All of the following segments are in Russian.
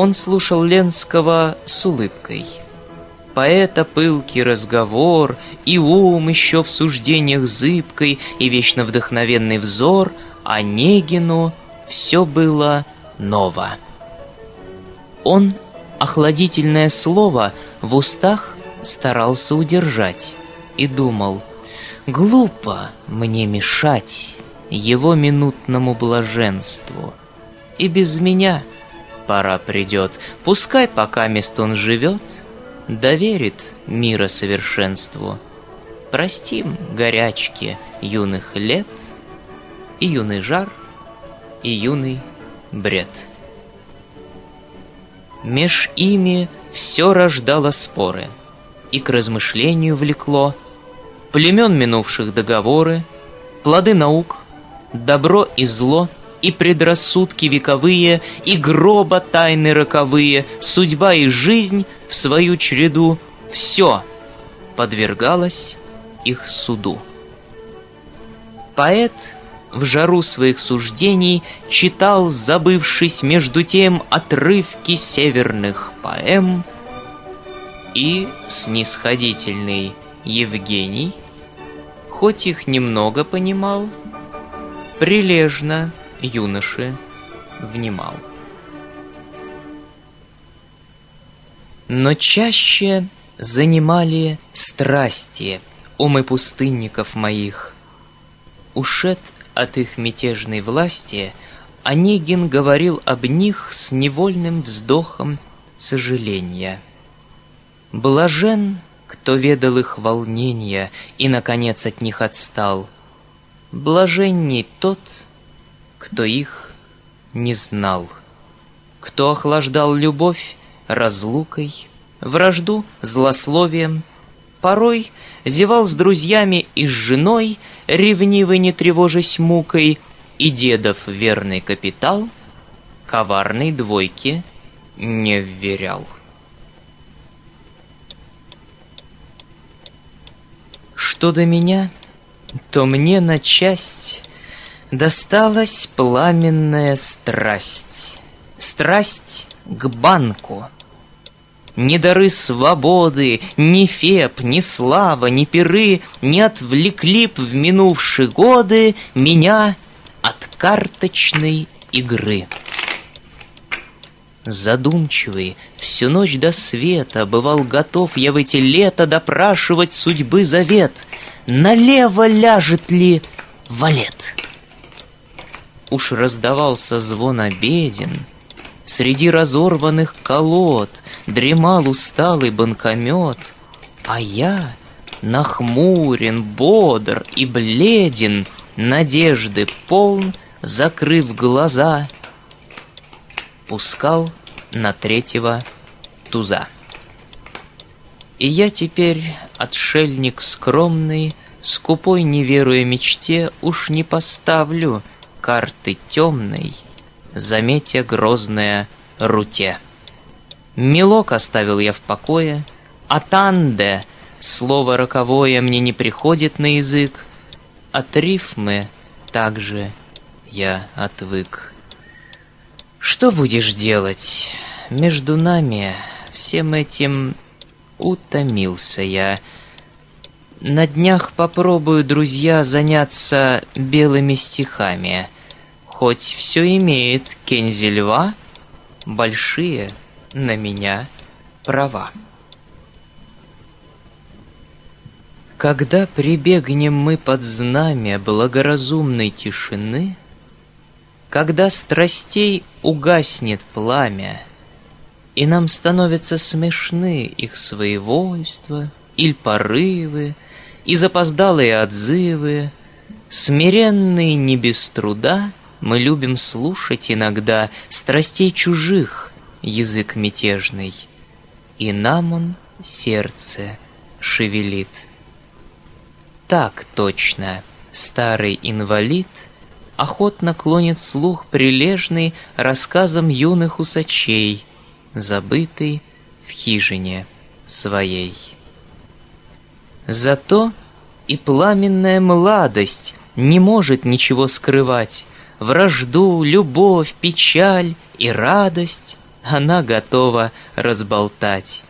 Он слушал Ленского с улыбкой. Поэта пылкий разговор, и ум еще в суждениях зыбкой, и вечно вдохновенный взор, а Негину все было ново. Он охладительное слово в устах старался удержать и думал, глупо мне мешать его минутному блаженству. И без меня пора придет, пускай пока мест он живет, доверит мира совершенству. Простим горячки юных лет и юный жар, и юный бред. Меж ими все рождало споры, и к размышлению влекло племен минувших договоры, плоды наук, добро и зло, и предрассудки вековые, и гроба тайны роковые, судьба и жизнь в свою череду, все подвергалось их суду. Поэт в жару своих суждений читал, забывшись между тем отрывки северных поэм, и снисходительный Евгений, хоть их немного понимал, прилежно юноше внимал. Но чаще занимали страсти умы пустынников моих. Ушед от их мятежной власти, Онегин говорил об них с невольным вздохом сожаления. Блажен, кто ведал их волнения и, наконец, от них отстал. Блаженней тот, кто их не знал, кто охлаждал любовь разлукой, вражду злословием, порой зевал с друзьями и с женой, ревнивый не тревожась мукой, и дедов верный капитал коварной двойке не вверял. Что до меня, то мне на часть досталась пламенная страсть. Страсть к банку — ни дары свободы, ни феб, ни слава, ни пиры Не отвлекли б в минувшие годы Меня от карточной игры. Задумчивый, всю ночь до света Бывал готов я в эти лета Допрашивать судьбы завет, Налево ляжет ли валет? Уж раздавался звон обеден — Среди разорванных колод Дремал усталый банкомет, А я нахмурен, бодр и бледен, Надежды полн, закрыв глаза, Пускал на третьего туза. И я теперь, отшельник скромный, Скупой, не веруя мечте, Уж не поставлю карты темной — заметя грозное руте. Мелок оставил я в покое, а танде, слово роковое, мне не приходит на язык, от рифмы также я отвык. Что будешь делать? Между нами всем этим утомился я. На днях попробую, друзья, заняться белыми стихами — Хоть все имеет Кензи льва, большие на меня права. Когда прибегнем мы под знамя благоразумной тишины, Когда страстей угаснет пламя, И нам становятся смешны их своевольства, Иль порывы, и запоздалые отзывы, Смиренные не без труда — мы любим слушать иногда Страстей чужих язык мятежный, И нам он сердце шевелит. Так точно старый инвалид Охотно клонит слух прилежный Рассказам юных усачей, Забытый в хижине своей. Зато и пламенная младость Не может ничего скрывать, вражду, любовь, печаль и радость она готова разболтать.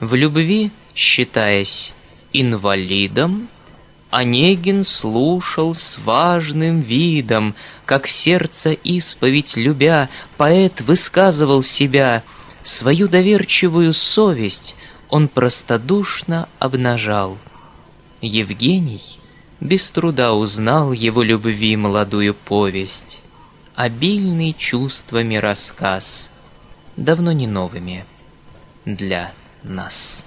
В любви, считаясь инвалидом, Онегин слушал с важным видом, Как сердце исповедь любя, Поэт высказывал себя, Свою доверчивую совесть Он простодушно обнажал. Евгений без труда узнал Его любви молодую повесть, Обильный чувствами рассказ, Давно не новыми для нас.